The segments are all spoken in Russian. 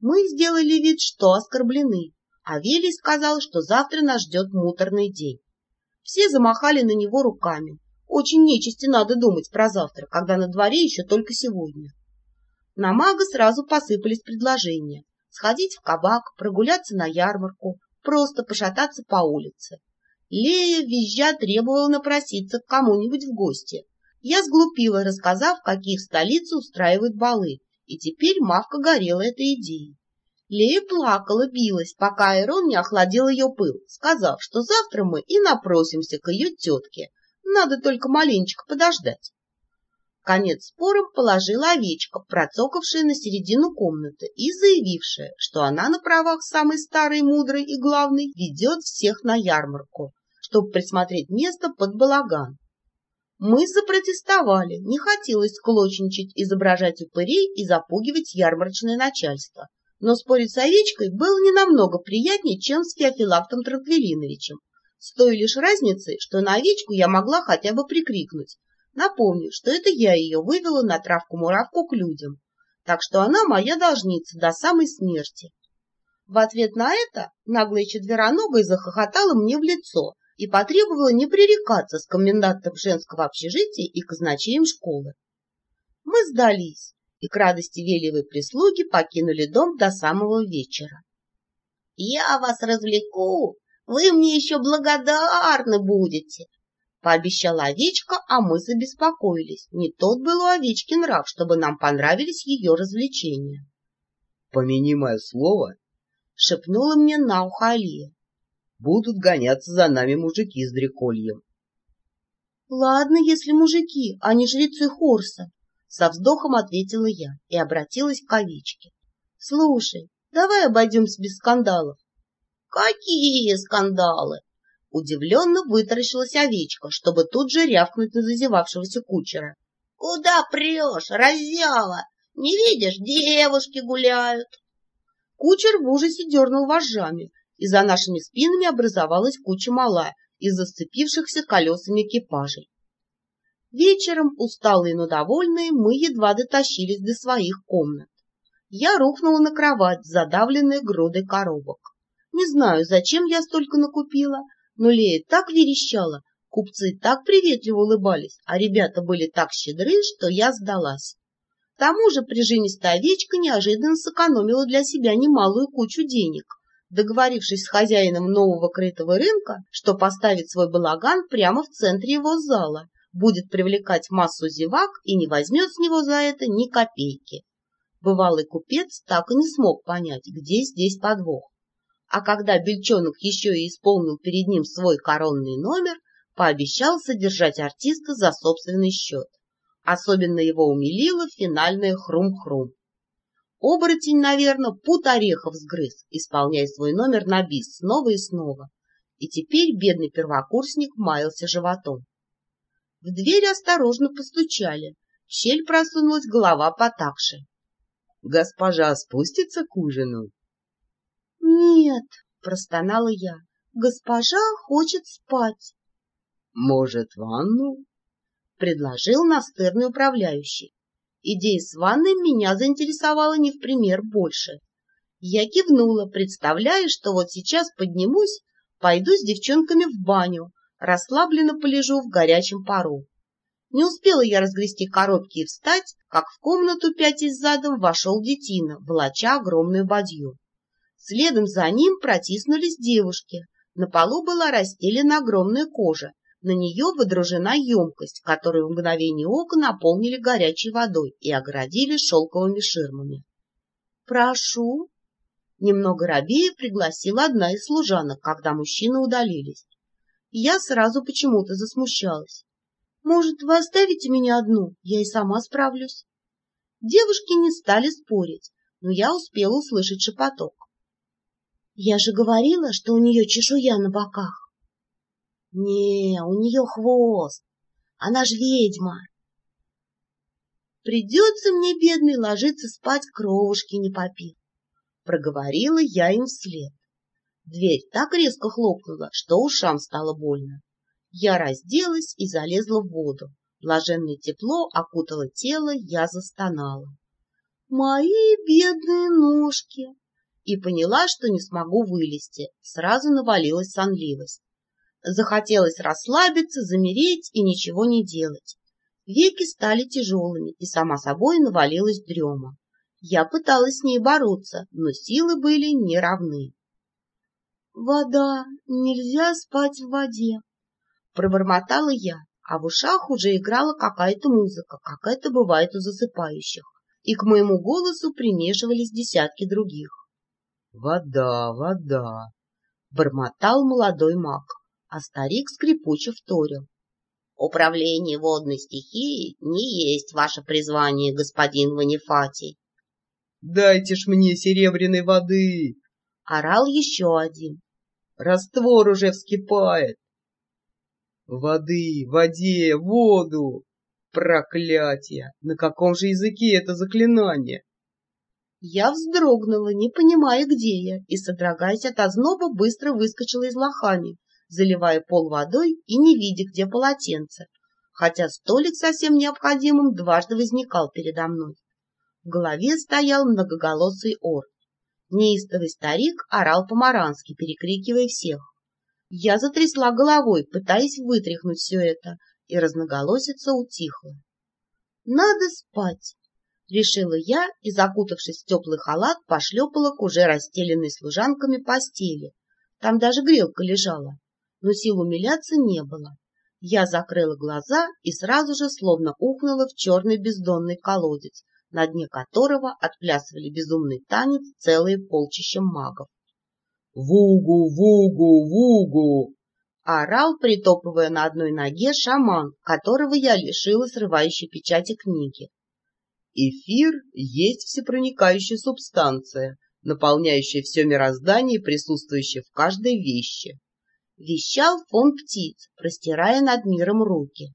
Мы сделали вид, что оскорблены, а Велий сказал, что завтра нас ждет муторный день. Все замахали на него руками. Очень нечисти надо думать про завтра, когда на дворе еще только сегодня. На мага сразу посыпались предложения. Сходить в кабак, прогуляться на ярмарку, просто пошататься по улице. Лея, визжа, требовала напроситься к кому-нибудь в гости. Я сглупила, рассказав, какие в столице устраивают балы, и теперь Мавка горела этой идеей. Лея плакала, билась, пока Айрон не охладил ее пыл, сказав, что завтра мы и напросимся к ее тетке. Надо только маленечко подождать. Конец спором положила овечка, процокавшая на середину комнаты и заявившая, что она на правах самой старой, мудрой и главной ведет всех на ярмарку, чтобы присмотреть место под балаган. Мы запротестовали, не хотелось склочничать, изображать упырей и запугивать ярмарочное начальство. Но спорить с овечкой было не намного приятнее, чем с Феофилактом Транквилиновичем, с той лишь разницей, что на овечку я могла хотя бы прикрикнуть, Напомню, что это я ее вывела на травку-муравку к людям, так что она моя должница до самой смерти. В ответ на это наглая четвероногая захохотала мне в лицо и потребовала не пререкаться с комендантом женского общежития и казначеем школы. Мы сдались и к радости велевой прислуги покинули дом до самого вечера. — Я вас развлеку, вы мне еще благодарны будете, Пообещала овечка, а мы забеспокоились. Не тот был у овечки нрав, чтобы нам понравились ее развлечения. — Помяни мое слово, — шепнула мне на ухо Алия. — Будут гоняться за нами мужики с дрекольем. — Ладно, если мужики, а не жрецы Хорса, — со вздохом ответила я и обратилась к овечке. — Слушай, давай обойдемся без скандалов. — Какие скандалы? Удивленно вытаращилась овечка, чтобы тут же рявкнуть на зазевавшегося кучера. — Куда прешь, разява? Не видишь, девушки гуляют. Кучер в ужасе дернул вожжами, и за нашими спинами образовалась куча мала из зацепившихся колесами экипажей. Вечером, усталые, но довольные, мы едва дотащились до своих комнат. Я рухнула на кровать, задавленная грудой коробок. Не знаю, зачем я столько накупила, но Лея так верещала, купцы так приветливо улыбались, а ребята были так щедры, что я сдалась. К тому же прижимистая овечка неожиданно сэкономила для себя немалую кучу денег, договорившись с хозяином нового крытого рынка, что поставит свой балаган прямо в центре его зала, будет привлекать массу зевак и не возьмет с него за это ни копейки. Бывалый купец так и не смог понять, где здесь подвох а когда Бельчонок еще и исполнил перед ним свой коронный номер, пообещал содержать артиста за собственный счет. Особенно его умилило финальное хрум-хрум. Оборотень, наверное, пут орехов сгрыз, исполняя свой номер на бис снова и снова. И теперь бедный первокурсник маялся животом. В дверь осторожно постучали. В щель просунулась голова потакши. — Госпожа спустится к ужину? «Нет», — простонала я, — «госпожа хочет спать». «Может, ванну?» — предложил настырный управляющий. Идея с ванной меня заинтересовала не в пример больше. Я кивнула, представляя, что вот сейчас поднимусь, пойду с девчонками в баню, расслабленно полежу в горячем пару. Не успела я разгрести коробки и встать, как в комнату пятясь задом вошел детина, волоча огромную бадью. Следом за ним протиснулись девушки. На полу была расстелена огромная кожа. На нее выдружена емкость, которую в мгновение ока наполнили горячей водой и оградили шелковыми ширмами. «Прошу!» Немного рабея пригласила одна из служанок, когда мужчины удалились. Я сразу почему-то засмущалась. «Может, вы оставите меня одну? Я и сама справлюсь». Девушки не стали спорить, но я успела услышать шепоток. Я же говорила, что у нее чешуя на боках. Не, у нее хвост. Она ж ведьма. Придется мне, бедный, ложиться спать, кровушки не попив. Проговорила я им вслед. Дверь так резко хлопнула, что ушам стало больно. Я разделась и залезла в воду. Блаженное тепло окутало тело, я застонала. Мои бедные ножки! И поняла, что не смогу вылезти. Сразу навалилась сонливость. Захотелось расслабиться, замереть и ничего не делать. Веки стали тяжелыми, и сама собой навалилась дрема. Я пыталась с ней бороться, но силы были неравны. «Вода! Нельзя спать в воде!» Пробормотала я, а в ушах уже играла какая-то музыка, как это бывает у засыпающих, и к моему голосу примешивались десятки других. «Вода, вода!» — бормотал молодой маг, а старик скрипуче вторил. «Управление водной стихией не есть ваше призвание, господин Ванифатий. «Дайте ж мне серебряной воды!» — орал еще один. «Раствор уже вскипает!» «Воды, воде, воду!» Проклятие! На каком же языке это заклинание? Я вздрогнула, не понимая, где я, и, содрогаясь от озноба, быстро выскочила из лохани, заливая пол водой и не видя, где полотенце, хотя столик совсем необходимым дважды возникал передо мной. В голове стоял многоголосый ор. Неистовый старик орал по-марански, перекрикивая всех. Я затрясла головой, пытаясь вытряхнуть все это, и разноголосица утихла. «Надо спать!» — решила я и, закутавшись в теплый халат, пошлепала к уже расстеленной служанками постели. Там даже грелка лежала, но сил умиляться не было. Я закрыла глаза и сразу же словно ухнула в черный бездонный колодец, на дне которого отплясывали безумный танец целые полчища магов. «Вугу, вугу, вугу!» орал, притопывая на одной ноге шаман, которого я лишила срывающей печати книги. Эфир есть всепроникающая субстанция, наполняющая все мироздание и присутствующая в каждой вещи. Вещал фон птиц, простирая над миром руки.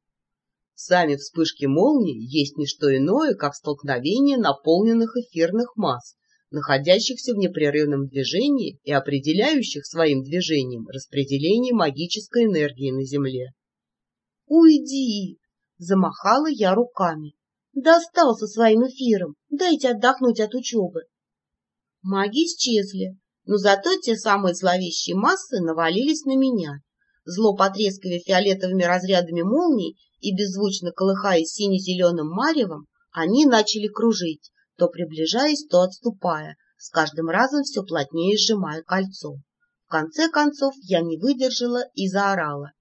Сами вспышки молний есть не что иное, как столкновение наполненных эфирных масс, находящихся в непрерывном движении и определяющих своим движением распределение магической энергии на Земле. «Уйди!» — замахала я руками. «Достал со своим эфиром! Дайте отдохнуть от учебы!» Маги исчезли, но зато те самые зловещие массы навалились на меня. Зло потрескивая фиолетовыми разрядами молний и беззвучно колыхаясь сине-зеленым маревом, они начали кружить, то приближаясь, то отступая, с каждым разом все плотнее сжимая кольцо. В конце концов я не выдержала и заорала.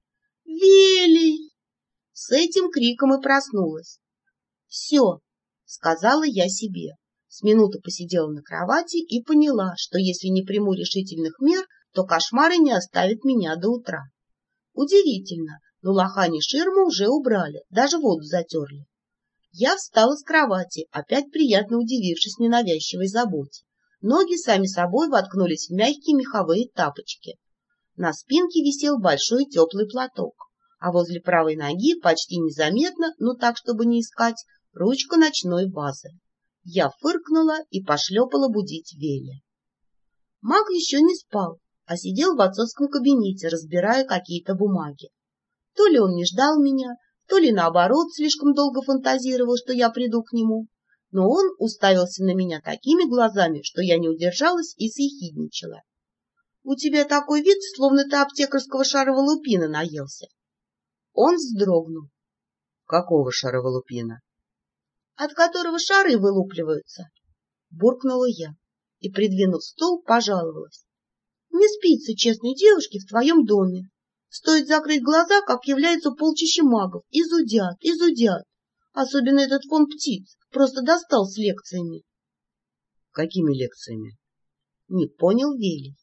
«Велий!» С этим криком и проснулась. «Все!» — сказала я себе. С минуты посидела на кровати и поняла, что если не приму решительных мер, то кошмары не оставят меня до утра. Удивительно, но лохани ширму уже убрали, даже воду затерли. Я встала с кровати, опять приятно удивившись ненавязчивой заботе. Ноги сами собой воткнулись в мягкие меховые тапочки. На спинке висел большой теплый платок, а возле правой ноги почти незаметно, но так, чтобы не искать, ручка ночной базы. Я фыркнула и пошлепала будить Веля. Маг еще не спал, а сидел в отцовском кабинете, разбирая какие-то бумаги. То ли он не ждал меня, то ли наоборот слишком долго фантазировал, что я приду к нему. Но он уставился на меня такими глазами, что я не удержалась и съехидничала. — У тебя такой вид, словно ты аптекарского шаровалупина наелся. Он вздрогнул. — Какого шаровалупина? — От которого шары вылупливаются. Буркнула я и, придвинув стул, пожаловалась. — Не спится честной девушке в твоем доме. Стоит закрыть глаза, как является полчища магов, и зудят. Особенно этот фон птиц просто достал с лекциями. — Какими лекциями? — Не понял Велий.